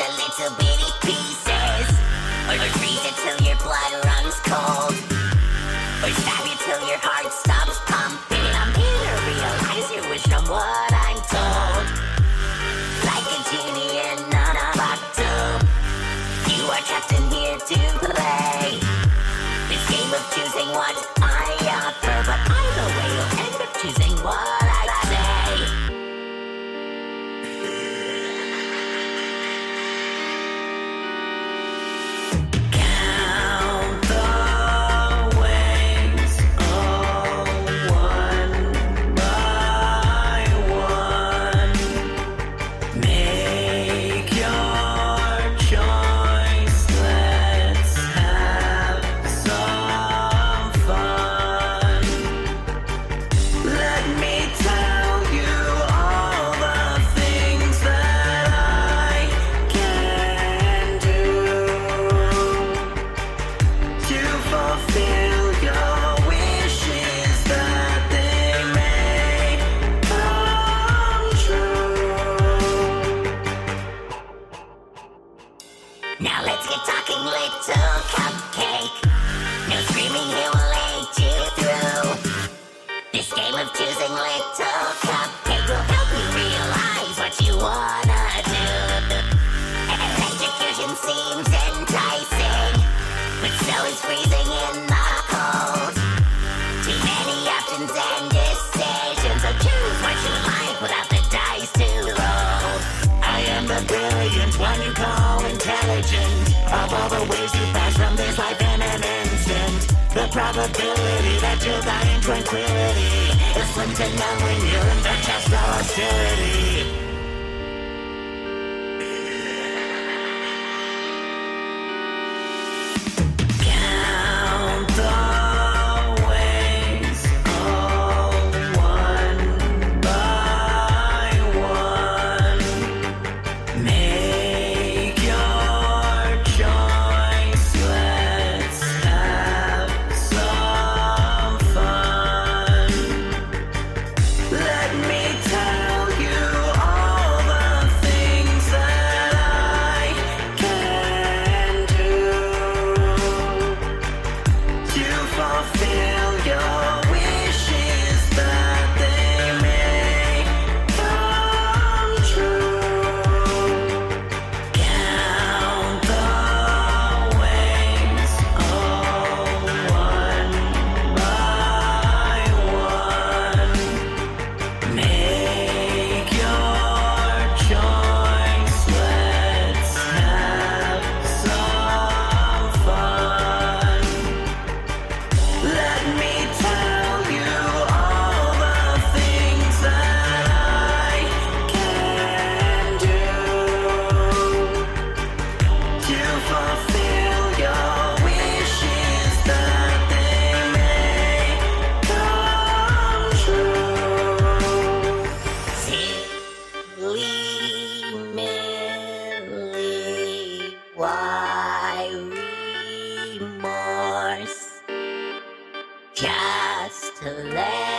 into little bitty pieces. Or freeze it till your blood runs cold. Or stab you till your heart stops pumping. I'm here to realize you wish from what I'm told. Like a genie in a bottle. You are trapped in here to play. This game of choosing what I offer, but either way you'll end up choosing what. It's probability that you're buying tranquility. It's tempting now when you're in the Just to let